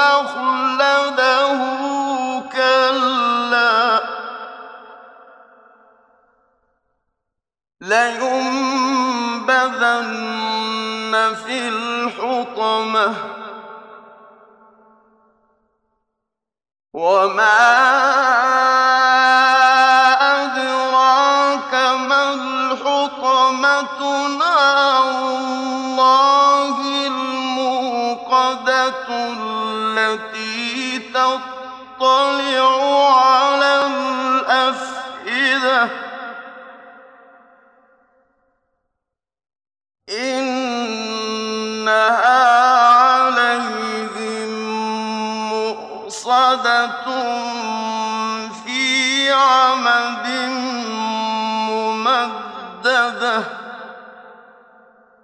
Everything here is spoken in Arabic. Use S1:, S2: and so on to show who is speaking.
S1: أخلده كلا. لينبذن في الحطمة. وما أدراك ما الحطمة نار الله الموقدة التي تطلع على الأفئدة إنها عليهم مؤصدة في عمد ممدده